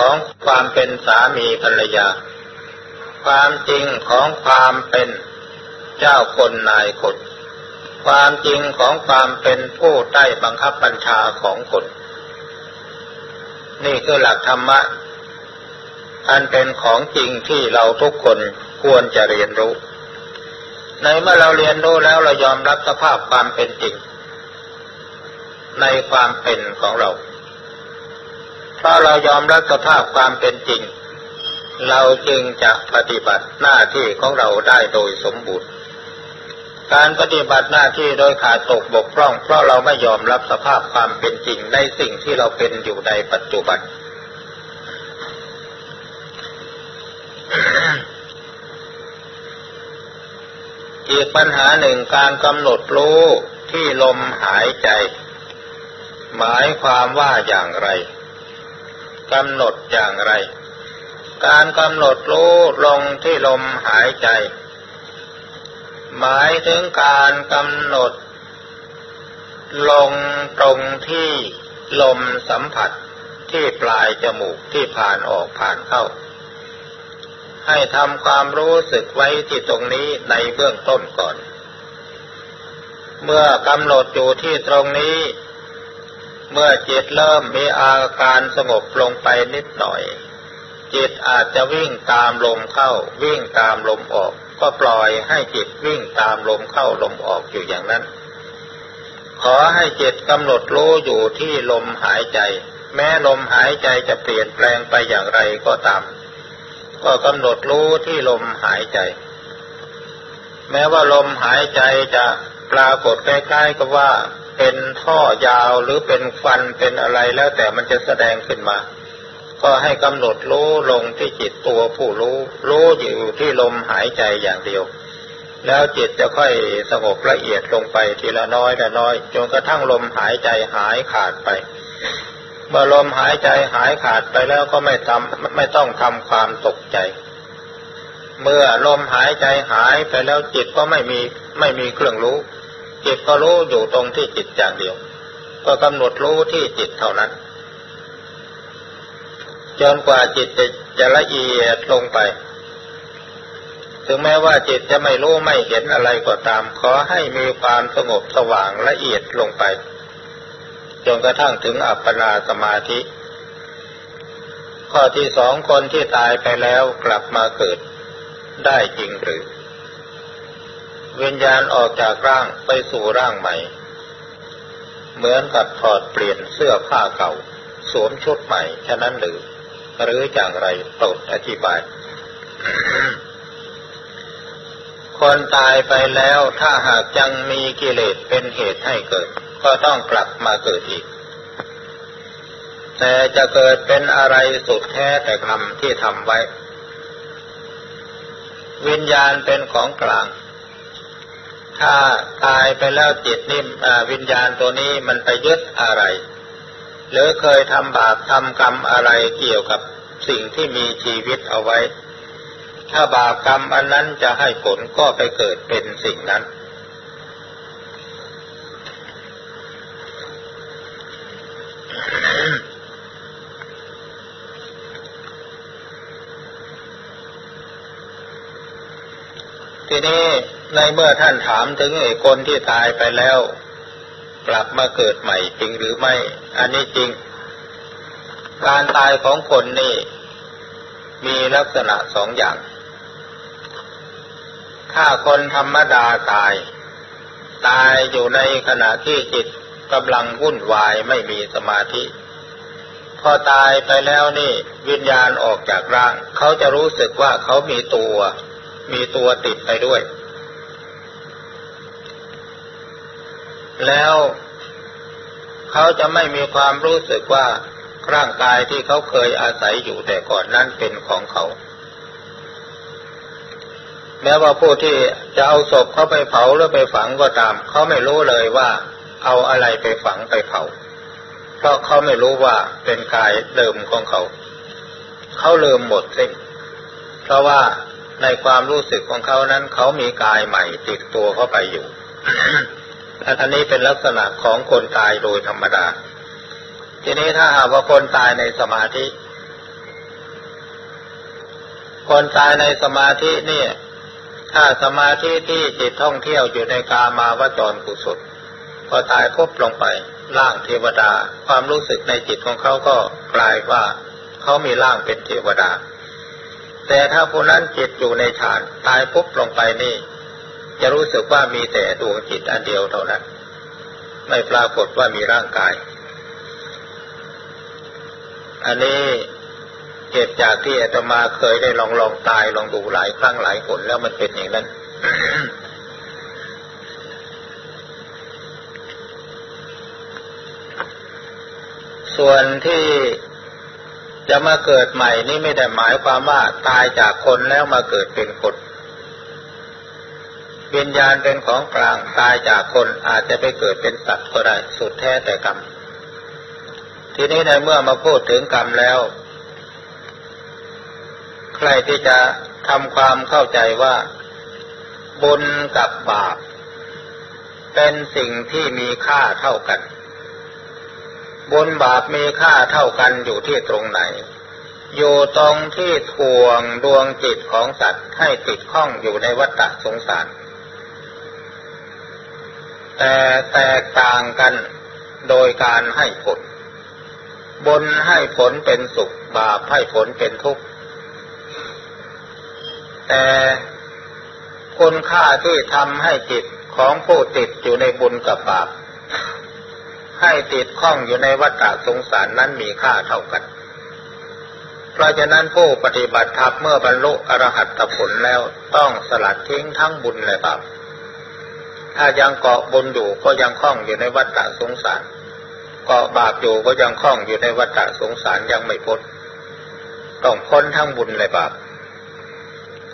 ของความเป็นสามีภรรยา ความจริงของความเป็นเจ้าคนนายคน ความจริงของความเป็นผู้ใต้บังคับบัญชาของคน นี่คือหลักธรรมะ อันเป็นของจริงที่เราทุกคนควรจะเรียนรู้ ในเมื่อเราเรียนรู้แล้วเรายอมรับสภาพความเป็นจริง ในความเป็นของเรา เพราะเรายอมรับสภาพความเป็นจริง เราจึงจะปฏิบัติหน้าที่ของเราได้โดยสมบูรณ์ การปฏิบัติหน้าที่โดยขาดตกบกพร่อง เพราะเราไม่ยอมรับสภาพความเป็นจริงในสิ่งที่เราเป็นอยู่ในปัจจุบันอีกปัญหาหนึ่งการกำหนดรู้ที่ลมหายใจ หมายความว่าอย่างไร กำหนดอย่างไร การกำหนดรู้ลงที่ลมหายใจ หมายถึงการกำหนด ลงตรงที่ลมสัมผัสที่ปลายจมูกที่ผ่านออกผ่านเข้า ให้ทำความรู้สึกไว้ที่ตรงนี้ในเบื้องต้นก่อน เมื่อกำหนดอยู่ที่ตรงนี้ เมื่อจิตเริ่มมีอาการสงบลงไปนิดหน่อย จิตอาจจะวิ่งตามลมเข้า วิ่งตามลมออก ก็ปล่อยให้จิตวิ่งตามลมเข้าลมออกอยู่อย่างนั้น ขอให้จิตกำหนดรู้อยู่ที่ลมหายใจ แม้ลมหายใจจะเปลี่ยนแปลงไปอย่างไรก็ตาม ก็กำหนดรู้ที่ลมหายใจ แม้ว่าลมหายใจจะปรากฏใกล้ๆกับว่า เป็นท่อยาวหรือเป็นฟันเป็นอะไรแล้วแต่มันจะแสดงขึ้นมา ก็ให้กำหนดรู้ลงที่จิตตัวผู้รู้ รู้อยู่ที่ลมหายใจอย่างเดียว แล้วจิตจะค่อยสงบละเอียดลงไปทีละน้อยละน้อยจนกระทั่งลมหายใจหายขาดไป เมื่อลมหายใจหายขาดไปแล้วก็ไม่ทำไม่ต้องทำความตกใจเมื่อลมหายใจหายไปแล้วจิตก็ไม่มีไม่มีเครื่องรู้ จิตก็รู้อยู่ตรงที่จิตอย่างเดียว ก็กำหนดรู้ที่จิตเท่านั้นจนกว่าจิตจะจะละเอียดลงไป ถึงแม้ว่าจิตจะไม่รู้ไม่เห็นอะไรก็ตาม ขอให้มีความสงบสว่างละเอียดลงไป จนกระทั่งถึงอัปปนาสมาธิ ข้อที่สองคนที่ตายไปแล้วกลับมาเกิดได้จริงหรือ วิญญาณออกจากร่างไปสู่ร่างใหม่ เหมือนกับถอดเปลี่ยนเสื้อผ้าเก่า สวมชุดใหม่ฉะนั้นหรือ หรืออย่างไรโปรดอธิบาย คนตายไปแล้วถ้าหากยังมีกิเลสเป็นเหตุให้เกิด ก็ต้องกลับมาเกิดอีก แต่จะเกิดเป็นอะไรสุดแท้แต่กรรมที่ทำไว้ วิญญาณเป็นของกลาง ถ้าตายไปแล้วจิตนี่มวิญญาณตัวนี้มันไปยึดอะไร หรือเคยทำบาปทำกรรมอะไรเกี่ยวกับสิ่งที่มีชีวิตเอาไว้ ถ้าบาปกรรมอันนั้นจะให้ผลก็ไปเกิดเป็นสิ่งนั้น ทีนี้ในเมื่อท่านถามถึงไอ้คนที่ตายไปแล้ว กลับมาเกิดใหม่จริงหรือไม่ อันนี้จริง การตายของคนนี่ มีลักษณะสองอย่าง ถ้าคนธรรมดาตาย ตายอยู่ในขณะที่จิตกำลังวุ่นวายไม่มีสมาธิ พอตายไปแล้วนี่ วิญญาณออกจากร่าง เขาจะรู้สึกว่าเขามีตัว มีตัวติดไปด้วย แล้วเขาจะไม่มีความรู้สึกว่าร่างกายที่เขาเคยอาศัยอยู่แต่ก่อนนั้นเป็นของเขา แม้ว่าผู้ที่จะเอาศพเขาไปเผาหรือไปฝังก็ตาม เขาไม่รู้เลยว่าเอาอะไรไปฝังไปเผา เพราะเขาไม่รู้ว่าเป็นกายเดิมของเขา เขาลืมหมดสิ้นเพราะว่า ในความรู้สึกของเขานั้น เขามีกายใหม่ติดตัวเข้าไปอยู่อันนี้เป็นลักษณะของคนตายโดยธรรมดา ทีนี้ถ้าหากว่าคนตายในสมาธิ คนตายในสมาธินี่ถ้าสมาธิที่จิตท่องเที่ยวอยู่ในกามาวจรกุศลพอตายพุบลงไปร่างเทวดา ความรู้สึกในจิตของเขาก็กลายว่าเขามีร่างเป็นเทวดา แต่ถ้าผู้นั้นจิตอยู่ในฌานตายปุ๊บลงไปนี่ จะรู้สึกว่ามีแต่ดวงจิตอันเดียวเท่านั้น ไม่ปรากฏว่ามีร่างกาย อันนี้เกิดจากที่อาตมาเคยได้ลองลองตายลองดูหลายครั้งหลายคนแล้วมันเป็นอย่างนั้นส่วนที่ จะมาเกิดใหม่นี่ไม่ได้หมายความว่าตายจากคนแล้วมาเกิดเป็นคนวิญญาณเป็นของกลางตายจากคนอาจจะไปเกิดเป็นสัตว์ก็ได้สุดแท้แต่กรรม ทีนี้ในเมื่อมาพูดถึงกรรมแล้ว ใครที่จะทำความเข้าใจว่า บุญกับบาป เป็นสิ่งที่มีค่าเท่ากัน บุญบาปมีค่าเท่ากันอยู่ที่ตรงไหน อยู่ตรงที่ทวงดวงจิตของสัตว์ให้ติดข้องอยู่ในวัฏสงสาร แต่แตกต่างกันโดยการให้ผลบุญให้ผลเป็นสุข บาปให้ผลเป็นทุกข์ แต่คุณค่าที่ทำให้จิตของผู้ติดอยู่ในบุญกับบาป ให้ติดข้องอยู่ในวัฏสงสารนั้นมีค่าเท่ากัน เพราะฉะนั้นผู้ปฏิบัติธรรมเมื่อบรรลุอรหัตผลแล้วต้องสลัดทิ้งทั้งบุญและบาป ถ้ายังเกาะบุญอยู่ก็ยังคล้องอยู่ในวัฏสงสาร เกาะบาปอยู่ก็ยังคล้องอยู่ในวัฏสงสารยังไม่พ้น ต้องพ้นทั้งบุญและบาป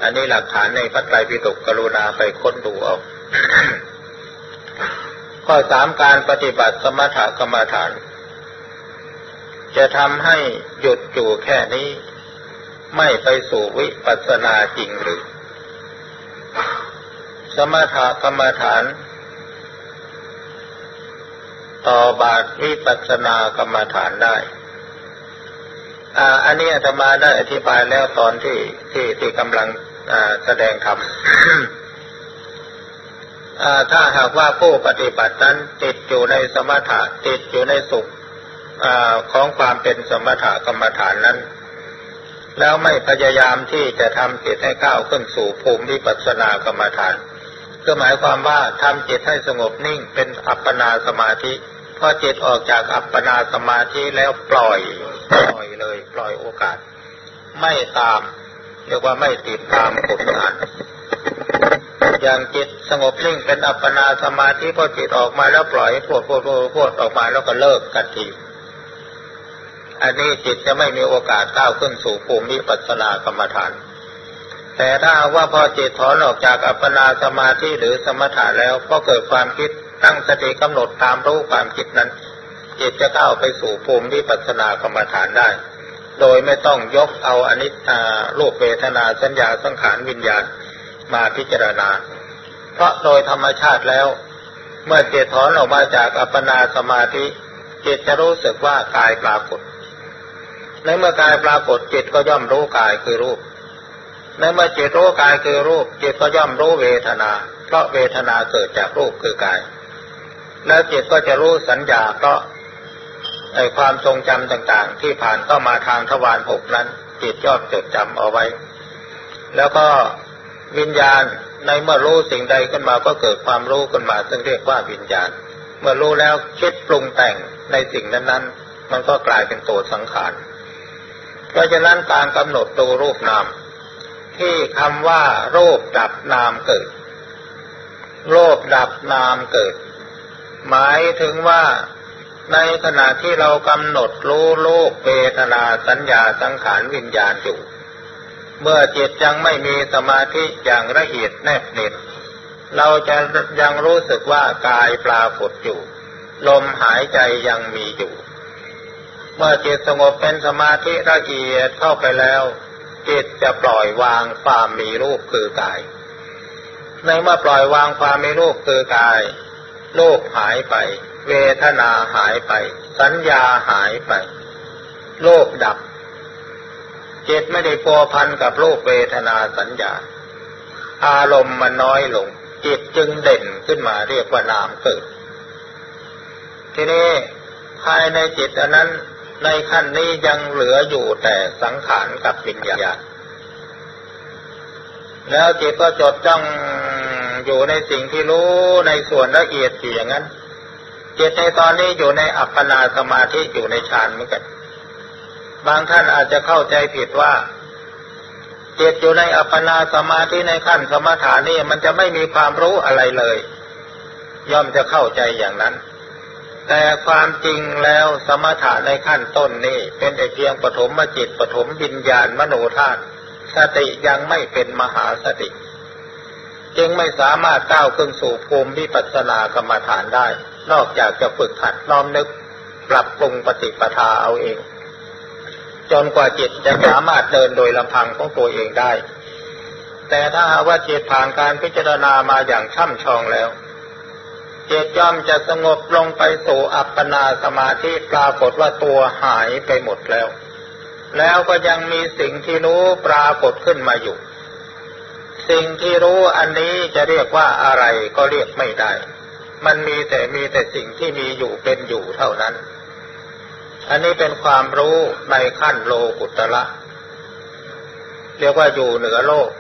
อันนี้หลักฐานในพระไตรปิฎกกรุณาไปค้นดูเอา ข้อสามการปฏิบัติสมถกรรมฐาน จะทำให้หยุดอยู่แค่นี้ ไม่ไปสู่วิปัสสนาจริงหรือ สมถกรรมฐาน ต่อบาทวิปัสสนากรรมฐานได้อันนี้อาตมาได้อธิบายแล้วตอนที่ที่ที่กำลังแสดงธรรม ถ้าหากว่าผู้ปฏิบัตินั้นติดอยู่ในสมถะติดอยู่ในสุขอของความเป็นสมถะกรรมฐานนั้น แล้วไม่พยายามที่จะทำจิตให้ก้าวขึ้นสู่ภูมิวิปัสสนากรรมฐานก็หมายความว่าทำจิตให้สงบนิ่งเป็นอัปปนาสมาธิพอจิตออกจากอัปปนาสมาธิแล้วปล่อยปล่อยเลย ปล่อยโอกาส ไม่ตามเรียกว่าไม่ติดตามผลงาน อย่างจิตสงบนิ่งเป็นอัปปนาสมาธิพอจิตออกมาแล้วปล่อยให้พวดพวดพวดพวดออกมาแล้วก็เลิกกันที อันนี้จิตจะไม่มีโอกาสก้าวขึ้นสู่ภูมิปัสนากรรมฐาน แต่ถ้าว่าพอจิตถอนออกจากอัปปนาสมาธิหรือสมถะแล้วก็เกิดความคิดตั้งสติกำหนดตามรู้ความคิดนั้น จิตจะก้าวไปสู่ภูมิวิปัสสนากรรมฐานได้ โดยไม่ต้องยกเอาอนิจจารูปเวทนาสัญญาสังขารวิญญาณ มาพิจารณา เพราะโดยธรรมชาติแล้ว เมื่อจิตถอนออกมาจากอัปปนาสมาธิจิตจะรู้สึกว่ากายปรากฏ ในเมื่อกายปรากฏจิตก็ย่อมรู้กายคือรูป ในเมื่อจิตรู้กายคือรูป จิตก็ย่อมรู้เวทนา เพราะเวทนาเกิดจากรูปคือกาย แล้วจิตก็จะรู้สัญญาเพราะไอความทรงจำต่างๆ ที่ผ่านเข้ามาทางทวารหกนั้น จิตยอดจดจำเอาไว้ แล้วก็ วิญญาณในเมื่อรู้สิ่งใดขึ้นมาก็เกิดความรู้ขึ้นมา ซึ่งเรียกว่าวิญญาณ เมื่อรู้แล้วคิดปรุงแต่งในสิ่งนั้นๆ มันก็กลายเป็นตัวสังขาร เพราะฉะนั้นการกำหนดตัวรูปนาม ที่คำว่ารูปดับนามเกิดรูปดับนามเกิด หมายถึงว่าในขณะที่เรากำหนดรู้โลกเวทนาสัญญาสังขารวิญญาณอยู่ เมื่อจิตยังไม่มีสมาธิอย่างละเอียดแนบเน็ตเราจะยังรู้สึกว่ากายปรากฏอยู่ ลมหายใจยังมีอยู่ เมื่อจิตสงบเป็นสมาธิละเอียดเข้าไปแล้ว จิตจะปล่อยวางความมีรูปคือกาย ในเมื่อปล่อยวางความมีรูปคือกายโลกหายไป เวทนาหายไป สัญญาหายไป โลกดับ จิตไม่ได้พัวพันกับรูปเวทนาสัญญา อารมณ์มันน้อยลง จิตจึงเด่นขึ้นมาเรียกว่านามเกิด ทีนี้ภายในจิตอันนั้นในขั้นนี้ยังเหลืออยู่แต่สังขารกับวิญญาณ แล้วจิตก็จดจ้องอยู่ในสิ่งที่รู้ในส่วนละเอียดอย่างนั้นจิตในตอนนี้อยู่ในอัปปนาสมาธิอยู่ในฌานเหมือนกัน บางท่านอาจจะเข้าใจผิดว่าจิตอยู่ในอัปปนาสมาธิในขั้นสมถานี่มันจะไม่มีความรู้อะไรเลย ย่อมจะเข้าใจอย่างนั้น แต่ความจริงแล้วสมถะในขั้นต้นนี่เป็นแต่เพียงปฐมจิตปฐมวิญญาณมโนธาตุสติยังไม่เป็นมหาสติ จึงไม่สามารถก้าวขึ้นสู่ภูมิวิปัสสนากรรมฐานได้ นอกจากจะฝึกหัดน้อมนึก ปรับปรุงปฏิปทาเอาเอง จนกว่าจิตจะสามารถเดินโดยลำพังของตัวเองได้ แต่ถ้าว่าจิตผ่านการพิจารณามาอย่างช่ำชองแล้วจิตย่อมจะสงบลงไปสู่อัปปนาสมาธิปรากฏว่าตัวหายไปหมดแล้ว แล้วก็ยังมีสิ่งที่รู้ปรากฏขึ้นมาอยู่ สิ่งที่รู้อันนี้จะเรียกว่าอะไรก็เรียกไม่ได้ มันมีแต่มีแต่สิ่งที่มีอยู่เป็นอยู่เท่านั้น อันนี้เป็นความรู้ในขั้นโลกุตระเรียกว่าอยู่เหนือโลก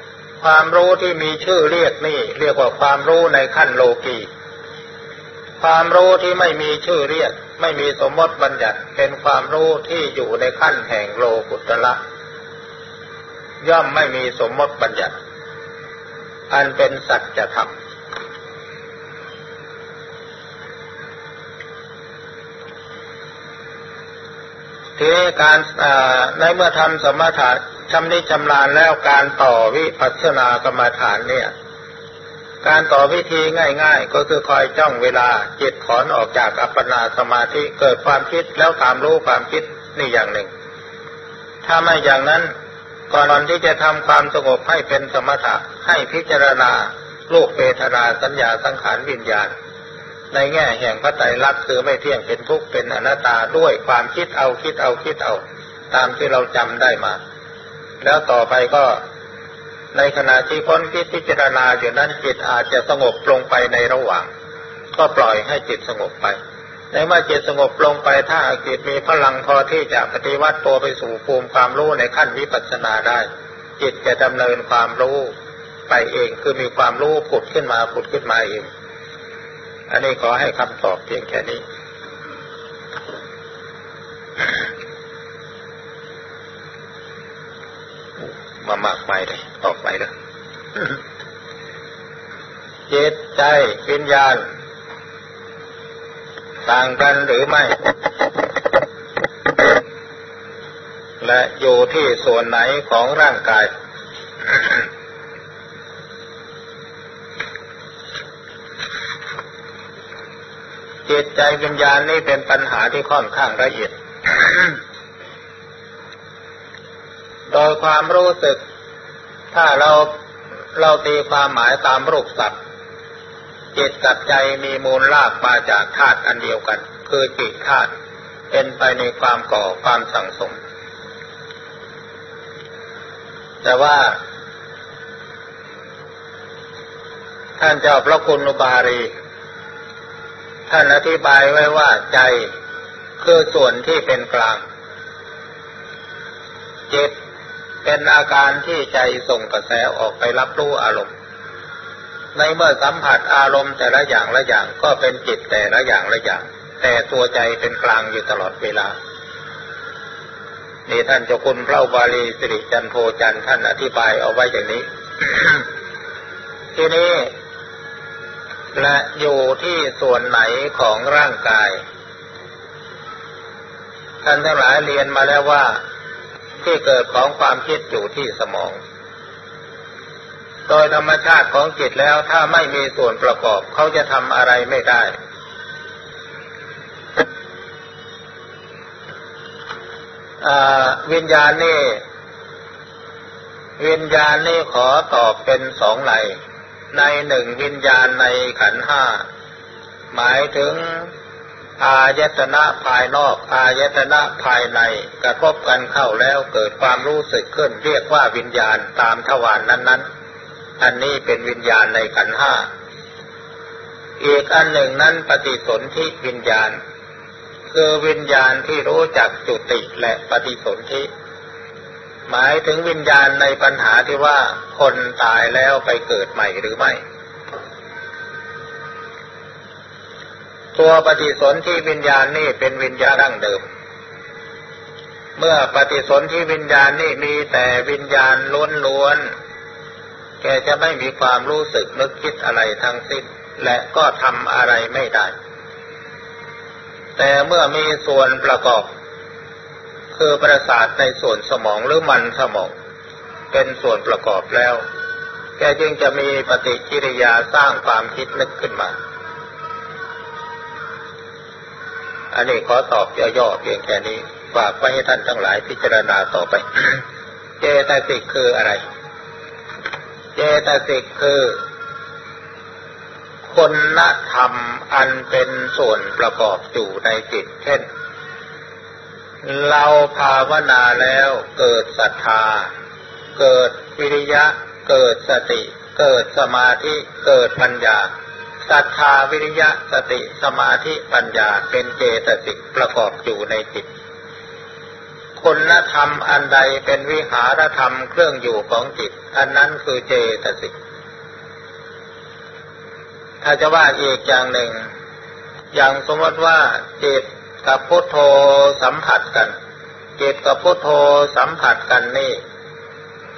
ความรู้ที่มีชื่อเรียกนี่ เรียกว่าความรู้ในขั้นโลกีความรู้ที่ไม่มีชื่อเรียก ไม่มีสมมติบัญญัติเป็นความรู้ที่อยู่ในขั้นแห่งโลกุตละย่อมไม่มีสมมติบัญญัติ อันเป็นสัจธรรม ทีนี้การในเมื่อทำสมถะชำนิชำนาญแล้วการต่อวิปัสสนากรรมฐานเนี่ย การต่อวิธีง่าย ๆ ก็คือคอยจ้องเวลาจิตถอนออกจากอัปปนาสมาธิเกิดความคิดแล้วตามรู้ความคิดนี่อย่างหนึ่ง ถ้าไม่อย่างนั้นก่อนที่จะทำความสงบให้เป็นสมถะให้พิจารณาลูกเปทนาสัญญาสังขารวิญญาณ ในแง่แห่งพระไตรลักษณ์คือไม่เที่ยงเป็นทุกข์เป็นอนัตตาด้วยความคิดเอาคิดเอาคิดเอา ตามที่เราจำได้มา แล้วต่อไปก็ในขณะที่พ้นคิดพิจารณาอยู่นั้นจิตอาจจะสงบลงไปในระหว่าง ก็ปล่อยให้จิตสงบไปในเมื่อจิตสงบลงไปถ้าจิตมีพลังพอที่จะปฏิวัติตัวไปสู่ภูมิความรู้ในขั้นวิปัสสนาได้ จิตจะดำเนินความรู้ไปเองคือมีความรู้ผุดขึ้นมาผุดขึ้นมาเอง อันนี้ขอให้คำตอบเพียงแค่นี้ มามากมายเลยออกไปเลยจิตใจวิญญาณ ต่างกันหรือไม่ และอยู่ที่ส่วนไหนของร่างกาย จิตใจวิญญาณนี่เป็นปัญหาที่ค่อนข้างละเอียด โดยความรู้สึก ถ้าเราเราตีความหมายตามรูปสัตว์จิตกับใจมีมูลลากมาจากธาตุอันเดียวกัน คือจิตธาตุเป็นไปในความก่อความสั่งสม แต่ว่า ท่านเจ้าพระคุณอุบารี ท่านอธิบายไว้ว่าใจคือส่วนที่เป็นกลาง จิตเป็นอาการที่ใจส่งกระแสออกไปรับรู้อารมณ์ ในเมื่อสัมผัสอารมณ์แต่ละอย่างละอย่างก็เป็นจิตแต่ละอย่างละอย่าง แต่ตัวใจเป็นกลางอยู่ตลอดเวลานี่ท่านเจ้าคุณพระบาลีสิริจันโทจันท่านอธิบายเอาไว้อย่างนี้ ทีนี้ และอยู่ที่ส่วนไหนของร่างกาย ท่านทั้งหลายเรียนมาแล้วว่าที่เกิดของความคิดอยู่ที่สมอง โดยธรรมชาติของจิตแล้วถ้าไม่มีส่วนประกอบเขาจะทำอะไรไม่ได้ วิญญาณนี่วิญญาณนี่ขอตอบเป็นสองใน ในหนึ่งวิญญาณในขันห้า หมายถึงอายตนะภายนอกอายตนะภายในกระทบกันเข้าแล้วเกิดความรู้สึกขึ้นเรียกว่าวิญญาณตามทวารนนั้นๆ อันนี้เป็นวิญญาณในขันห้าอีกอันหนึ่งนั้นปฏิสนธิวิญญาณ คือวิญญาณที่รู้จักจุติและปฏิสนธิ หมายถึงวิญญาณในปัญหาที่ว่าคนตายแล้วไปเกิดใหม่หรือไม่ ตัวปฏิสนธิวิญญาณนี่เป็นวิญญาณดั้งเดิม เมื่อปฏิสนธิวิญญาณนี่มีแต่วิญญาณล้วนๆ แกจะไม่มีความรู้สึกนึกคิดอะไรทั้งสิ้น และก็ทำอะไรไม่ได้ แต่เมื่อมีส่วนประกอบ คือประสาทในส่วนสมองหรือมันสมอง เป็นส่วนประกอบแล้ว แกจึงจะมีปฏิกิริยาสร้างความคิดนึกขึ้นมา อันนี้ขอตอบย่อๆเพียงแค่นี้ฝากไว้ให้ท่านทั้งหลายพิจารณาต่อไป เจตสิกคืออะไร เจตสิกคือคุณธรรมอันเป็นส่วนประกอบอยู่ในจิต เช่น เราภาวนาแล้วเกิดศรัทธา เกิดวิริยะ เกิดสติ เกิดสมาธิ เกิดปัญญาศรัทธาวิริยะสติสมาธิปัญญาเป็นเจตสิกประกอบอยู่ในจิตคุณธรรมอันใดเป็นวิหารธรรมเครื่องอยู่ของจิต อันนั้นคือเจตสิก ถ้าจะว่าอีกอย่างหนึ่ง อย่างสมมติว่าจิต กับพุทโธสัมผัสกัน จิตกับพุทโธสัมผัสกันนี่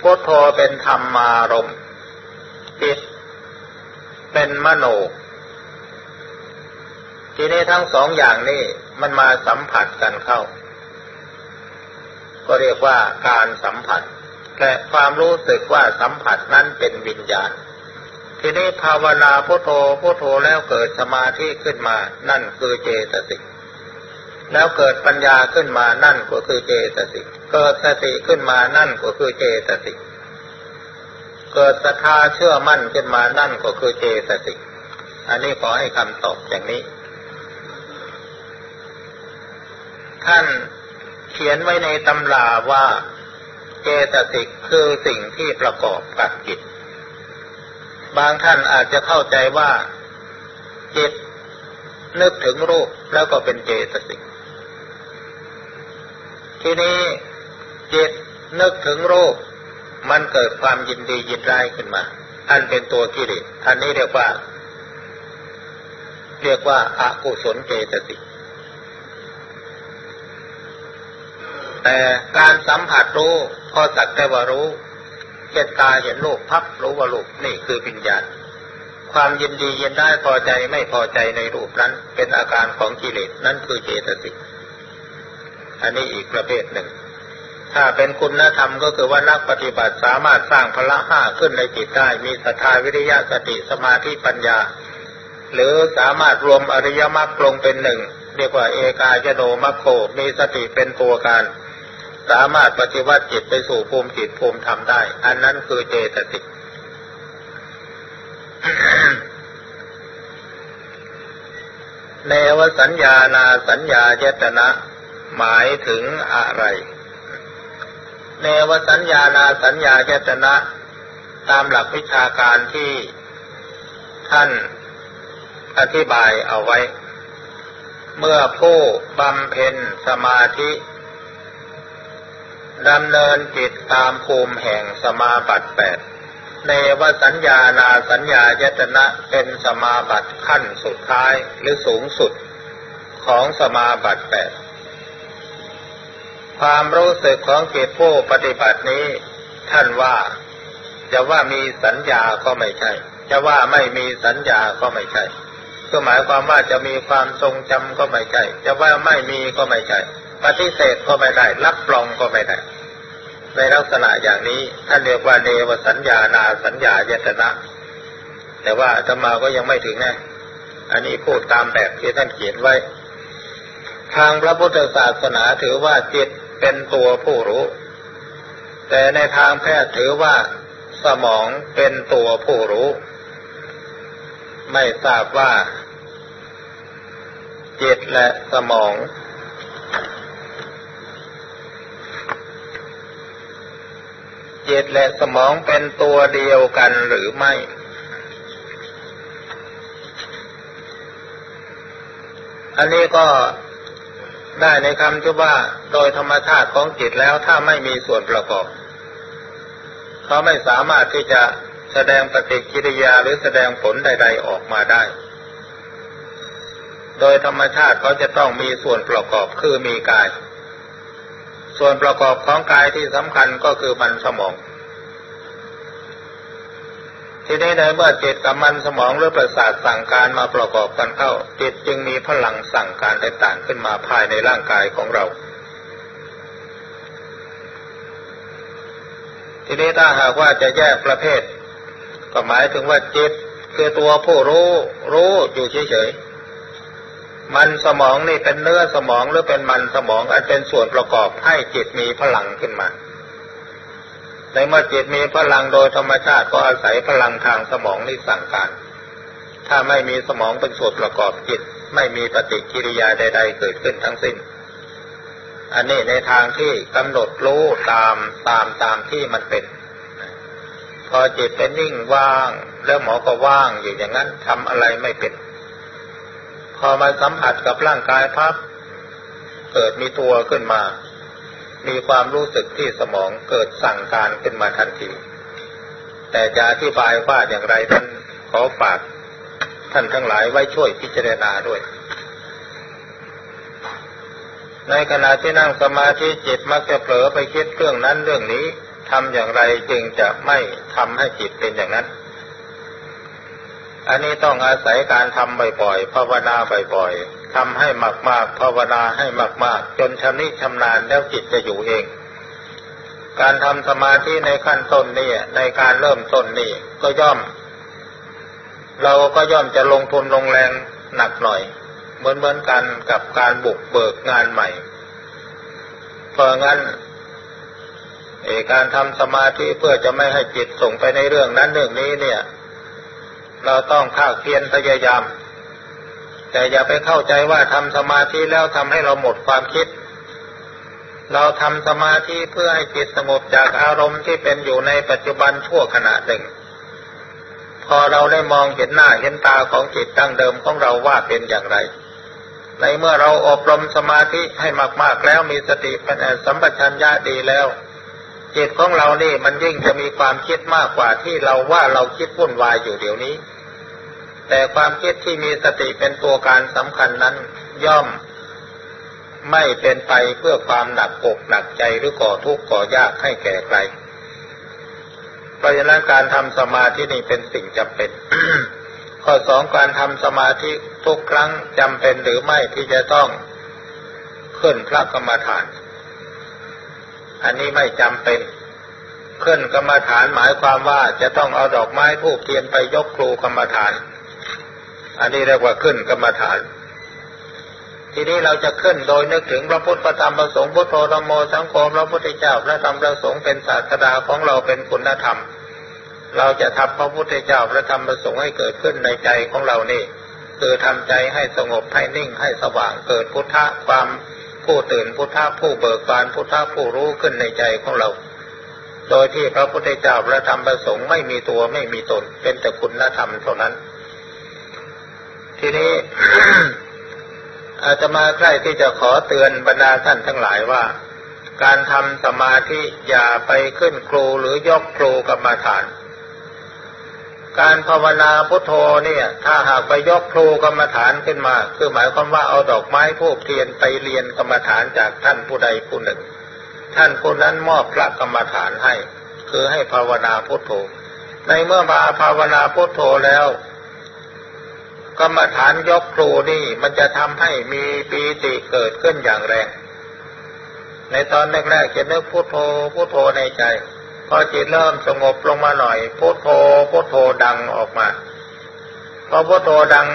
พุทโธเป็นธรรมารมจิตเป็นมโน ทีนี้ทั้งสองอย่างนี้มันมาสัมผัสกันเข้า ก็เรียกว่าการสัมผัส และความรู้สึกว่าสัมผัสนั้นเป็นวิญญาณทีนี้ภาวนาพุทโธพุทโธแล้วเกิดสมาธิขึ้นมา นั่นคือเจตสิก แล้วเกิดปัญญาขึ้นมานั่นก็คือเจตสิก เกิดสติขึ้นมานั่นก็คือเจตสิก เกิดศรัทธาเชื่อมั่นขึ้นมานั่นก็คือเจตสิก อันนี้ขอให้คำตอบอย่างนี้ ท่านเขียนไว้ในตำราว่าเจตสิกคือสิ่งที่ประกอบกับจิต บางท่านอาจจะเข้าใจว่าจิตนึกถึงรูปแล้วก็เป็นเจตสิก ทีนี้จิตนึกถึงรูป มันเกิดความยินดียินร้ายขึ้นมา อันเป็นตัวกิเลสอันนี้เรียกว่า เรียกว่าอากุศลเจตสิกแต่การสัมผัสรู้พอสักแต่ว่ารู้เจตตาเห็นรูปพับรู้ว่ารูปนี่คือปิญญาความยินดียินได้พอใจไม่พอใจในรูปนั้น เป็นอาการของกิเลสนั่นคือเจตสิก อันนี้อีกประเภทหนึ่ง ถ้าเป็นคุณธรรมก็คือว่านักปฏิบัติสามารถสร้างพละห้าขึ้นในจิตได้ มีศรัทธาวิริยะสติสมาธิปัญญา หรือสามารถรวมอริยมรรคลงเป็นหนึ่งเรียกว่าเอกายโนมัคโคมีสติเป็นตัวการ สามารถปฏิวัติจิตไปสู่ภูมิจิตภูมิธรรมได้ อันนั้นคือเจตสิกเนวสัญญานาสัญญาเจตนะ หมายถึงอะไร เนวสัญญานาสัญญาเจตนะ ตามหลักวิชาการที่ท่านอธิบายเอาไว้ เมื่อผู้บำเพ็ญสมาธิดำเนินจิตตามภูมิแห่งสมาบัติแปดเนวสัญญานาสัญญายตนะเป็นสมาบัติขั้นสุดท้ายหรือสูงสุดของสมาบัติแปด ความรู้สึกของจิตผู้ปฏิบัตินี้ ท่านว่า จะว่ามีสัญญาก็ไม่ใช่ จะว่าไม่มีสัญญาก็ไม่ใช่ก็หมายความว่าจะมีความทรงจำก็ไม่ใช่ จะว่าไม่มีก็ไม่ใช่ ปฏิเสธก็ไม่ได้ รับรองก็ไม่ได้ ในลักษณะอย่างนี้ท่านเรียกว่าเนวสัญญานาสัญญายตนะ แต่ว่าธรรมาก็ยังไม่ถึงนะ อันนี้พูดตามแบบที่ท่านเขียนไว้ ทางพระพุทธศาสนาถือว่าจิต เป็นตัวผู้รู้ แต่ในทางแพทย์ถือว่า สมองเป็นตัวผู้รู้ ไม่ทราบว่า จิตและสมอง จิตและสมองเป็นตัวเดียวกันหรือไม่อันนี้ก็ ได้ในคำที่ว่าโดยธรรมชาติของจิตแล้วถ้าไม่มีส่วนประกอบเขาไม่สามารถที่จะแสดงปฏิกิริยาหรือแสดงผลใด ๆออกมาได้ โดยธรรมชาติเขาจะต้องมีส่วนประกอบคือมีกาย ส่วนประกอบของกายที่สำคัญก็คือมันสมอง ทีนี้ในเมื่อจิตกับมันสมองหรือประสาทสั่งการมาประกอบกันเข้า จิตจึงมีพลังสั่งการต่างๆขึ้นมาภายในร่างกายของเรา ทีนี้ถ้าหากว่าจะแยกประเภท ก็หมายถึงว่าจิตคือตัวผู้รู้รู้อยู่เฉยๆ มันสมองนี่เป็นเนื้อสมองหรือเป็นมันสมองอันเป็นส่วนประกอบให้จิตมีพลังขึ้นมา ในเมื่อจิตมีพลังโดยธรรมชาติก็อาศัยพลังทางสมองนี่สั่งการ ถ้าไม่มีสมองเป็นส่วนประกอบจิต ไม่มีปฏิกิริยาใด ๆ เกิดขึ้นทั้งสิ้น อันนี้ในทางที่กำหนดรู้ตามตามตามที่มันเป็น พอจิตเป็นนิ่งว่าง แล้วหมอก็ว่างอยู่อย่างนั้นทำอะไรไม่เป็น พอมาสัมผัสกับร่างกายพับเกิดมีตัวขึ้นมา มีความรู้สึกที่สมองเกิดสั่งการขึ้นมาทันที แต่จะอธิบายว่าอย่างไรท่านขอฝากท่านทั้งหลายไว้ช่วยพิจารณาด้วย ในขณะที่นั่งสมาธิจิตมักจะเผลอไปคิดเรื่องนั้นเรื่องนี้ทำอย่างไรจึงจะไม่ทำให้จิตเป็นอย่างนั้น อันนี้ต้องอาศัยการทำบ่อยๆภาวนาบ่อยๆ ทำให้มากๆภาวนาให้มาก ๆ จนชำนิชำนาญแล้วจิตจะอยู่เอง การทำสมาธิในขั้นต้นนี่ในการเริ่มต้นนี่ก็ย่อม เราก็ย่อมจะลงทุนลงแรงหนักหน่อย เหมือนเหมือนกันกับการบุกเบิกงานใหม่ เพราะงั้นการทำสมาธิเพื่อจะไม่ให้จิตส่งไปในเรื่องนั้นเรื่องนี้เนี่ย เราต้องภาคเพียรพยายาม แต่อย่าไปเข้าใจว่าทำสมาธิแล้วทำให้เราหมดความคิด เราทำสมาธิเพื่อให้จิตสงบจากอารมณ์ที่เป็นอยู่ในปัจจุบันชั่วขณะหนึ่ง พอเราได้มองเห็นหน้าเห็นตาของจิตตั้งเดิมของเราว่าเป็นอย่างไร ในเมื่อเราอบรมสมาธิให้มาก ๆ แล้วมีสติเป็นสัมปชัญญะดีแล้ว จิตของเรานี่มันยิ่งจะมีความคิดมากกว่าที่เราว่าเราคิดวุ่นวายอยู่เดี๋ยวนี้ แต่ความคิดที่มีสติเป็นตัวการสำคัญนั้นย่อมไม่เป็นไปเพื่อความหนักอกหนักใจหรือก่อทุกข์ก่อยากให้แก่ใคร เพราะฉะนั้นการทำสมาธินี่เป็นสิ่งจำเป็น ข้อสองการทำสมาธิทุกครั้งจำเป็นหรือไม่ที่จะต้องขึ้นพระกรรมฐาน อันนี้ไม่จำเป็นขึ้นกรรมฐานหมายความว่าจะต้องเอาดอกไม้ทูบเทียนไปยกครูกรรมฐาน อันนี้เรียกว่าขึ้นกรรมฐาน ทีนี้เราจะขึ้นโดยนึกถึงพระพุทธธรรมประสงค์พุทโธธรรมโมสังโฆพระพุทธเจ้าพระธรรมพระสงฆ์เป็นศาสดาของเราเป็นคุณธรรม เราจะทำพระพุทธเจ้าพระธรรมประสงค์ให้เกิดขึ้นในใจของเรานี่คือทำใจให้สงบให้นิ่งให้สว่างเกิดพุทธะความผู้ตื่นพุทธะผู้เบิกบานพุทธะผู้รู้ขึ้นในใจของเรา โดยที่พระพุทธเจ้าพระธรรมประสงค์ไม่มีตัวไม่มีตน เป็นแต่คุณธรรมเท่านั้น ทีนี้อาจจะมาใกล้ที่จะขอเตือนบรรดาท่านทั้งหลายว่า การทำสมาธิอย่าไปขึ้นครูหรือยกครูกรรมาฐาน การภาวนาพุทโธเนี่ย ถ้าหากไปยกครูกรรมฐานขึ้นมา คือหมายความว่าเอาดอกไม้ทูบเทียนไปเรียนกรรมฐานจากท่านผู้ใดผู้หนึ่ง ท่านผู้นั้นมอบพระกรรมฐานให้ คือให้ภาวนาพุทโธ ในเมื่อมาภาวนาพุทโธแล้ว กรรมฐานยกครูนี่มันจะทำให้มีปีติเกิดขึ้นอย่างแรง ในตอนแรกๆจะนึกพุทโธพุทโธในใจ พอจิตเริ่มสงบลงมาหน่อย พุทโธพุทโธดังออกมา พอพุทโธดัง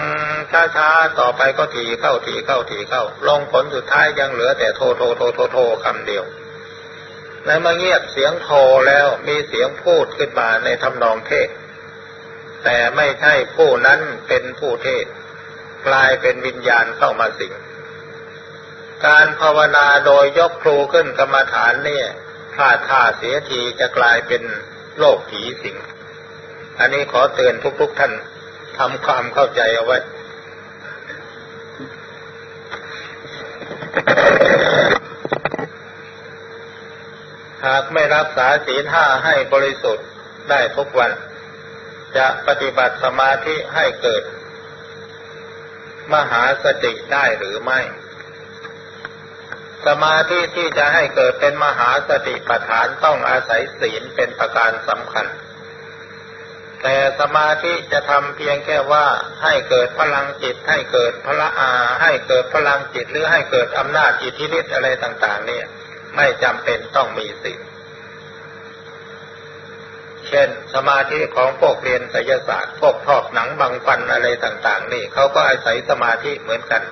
ช้าๆต่อไปก็ถีเข้าถีเข้าถีเข้า ลงผลสุดท้ายยังเหลือแต่โทโทโทโทโทคำเดียวในเมื่อเงียบเสียงโทแล้วมีเสียงพูดขึ้นมาในทำนองเทศ แต่ไม่ใช่ผู้นั้นเป็นผู้เทศ กลายเป็นวิญญาณเข้ามาสิง การภาวนาโดยยกครูขึ้นกรรมฐานเนี่ยพลาดท่าเสียทีจะกลายเป็นโลกผีสิง อันนี้ขอเตือนทุกๆท่านทำความเข้าใจเอาไว้หากไม่รักษาศีลห้าให้บริสุทธิ์ได้ทุกวัน จะปฏิบัติสมาธิให้เกิด มหาสติได้หรือไม่ สมาธิที่จะให้เกิดเป็นมหาสติปัฏฐานต้องอาศัยศีลเป็นประการสำคัญ แต่สมาธิจะทำเพียงแค่ว่าให้เกิดพลังจิตให้เกิดพละอา ให้เกิดพลังจิตหรือให้เกิดอำนาจอิทธิฤทธิ์อะไรต่าง ๆ เนี่ย ไม่จำเป็นต้องมีสิ่เช่น สมาธิของพวกเรียนไสยศาสตร์พวกทอกหนังบางฟันอะไรต่าง ๆ นี่เขาก็อาศัยสมาธิเหมือนกัน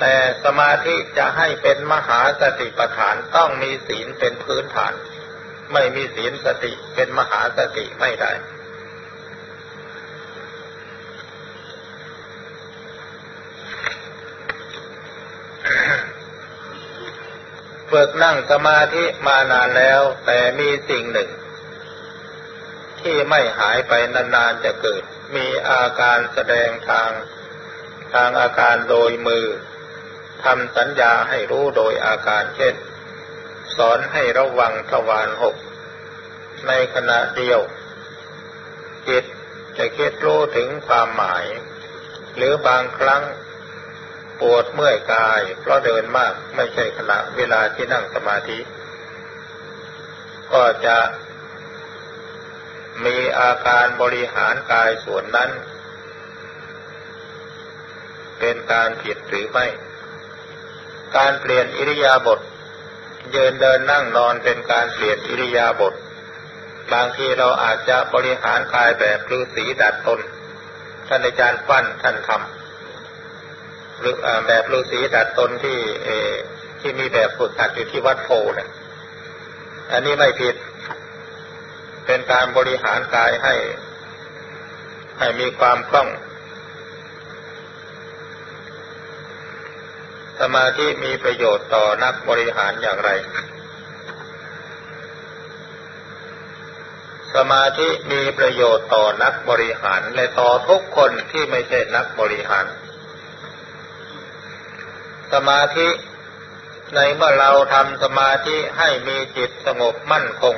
แต่สมาธิจะให้เป็นมหาสติปัฏฐานต้องมีศีลเป็นพื้นฐาน ไม่มีศีลสติเป็นมหาสติไม่ได้ฝึกนั่งสมาธิมานานแล้ว แต่มีสิ่งหนึ่ง ที่ไม่หายไปนานๆจะเกิด มีอาการแสดงทางทางอาการโดยมือทำสัญญาให้รู้โดยอาการเช่น สอนให้ระวังทวารหก ในขณะเดียว จิตจะคิดรู้ถึงความหมาย หรือบางครั้งปวดเมื่อยกาย เพราะเดินมากไม่ใช่ขณะเวลาที่นั่งสมาธิ ก็จะ มีอาการบริหารกายส่วนนั้น เป็นการผิดหรือไม่ การเปลี่ยนอิริยาบถเดินเดินนั่งนอนเป็นการเปลี่ยนอิริยาบถบางทีเราอาจจะบริหารกายแบบฤาษีดัดตน ท่านอาจารย์ปั้นท่านทำหรือแบบฤาษีดัดตนที่ที่มีแบบฝึกหัดอยู่ที่วัดโพเนี่ยอันนี้ไม่ผิด เป็นการบริหารกายให้ ให้มีความคล่อง สมาธิมีประโยชน์ต่อนักบริหารอย่างไร สมาธิมีประโยชน์ต่อนักบริหารและต่อทุกคนที่ไม่ใช่นักบริหาร สมาธิในเมื่อเราทำสมาธิให้มีจิตสงบมั่นคง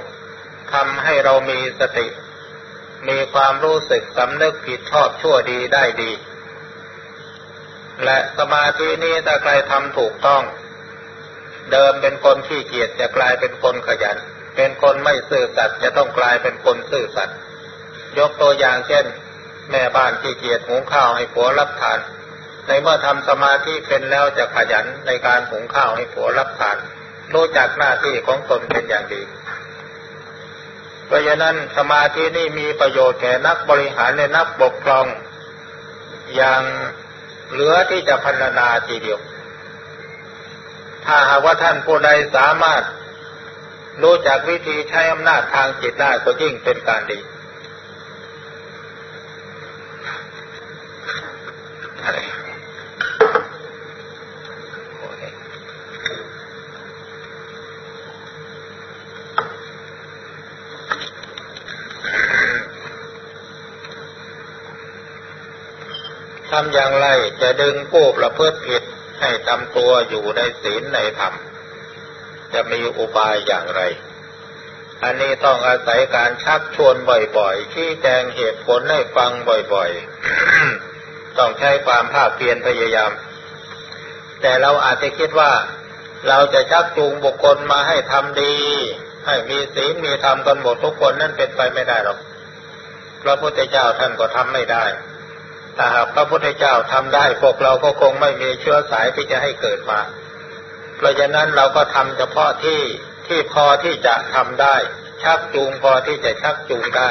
ทำให้เรามีสติ มีความรู้สึกสำนึกผิดชอบชั่วดีได้ดี และสมาธินี้ถ้าใครทำถูกต้อง เดิมเป็นคนขี้เกียจจะกลายเป็นคนขยัน เป็นคนไม่ซื่อสัตย์จะต้องกลายเป็นคนซื่อสัตย์ยกตัวอย่างเช่น แม่บ้านขี้เกียจหุงข้าวให้ผัวรับทาน ในเมื่อทำสมาธิเป็นแล้วจะขยันในการหุงข้าวให้ผัวรับทานรู้จักหน้าที่ของตนเป็นอย่างดี เพราะฉะนั้นสมาธินี่มีประโยชน์แก่นักบริหารและนักปกครอง อย่างเหลือที่จะพัฒนาทีเดียว ถ้าหากว่าท่านผู้ใดสามารถรู้จักวิธีใช้อำนาจทางจิตได้ก็ยิ่งเป็นการดี ทำอย่างไรจะดึงผู้ประพฤติผิดให้ทำตัวอยู่ในศีลในธรรม จะมีอุบายอย่างไร อันนี้ต้องอาศัยการชักชวนบ่อยๆชี้แจงเหตุผลให้ฟังบ่อยๆ ต้องใช้ความภาคเพียรพยายาม แต่เราอาจจะคิดว่า เราจะชักจูงบุคคลมาให้ทำดี ให้มีศีลมีธรรมกันหมดทุกคนนั่นเป็นไปไม่ได้หรอกพระพุทธเจ้าท่านก็ทำไม่ได้ ถ้าหากพระพุทธเจ้าทำได้พวกเราก็คงไม่มีเชื้อสายที่จะให้เกิดมา เพราะฉะนั้นเราก็ทำเฉพาะที่ที่พอที่จะทำได้ ชักจูงพอที่จะชักจูงได้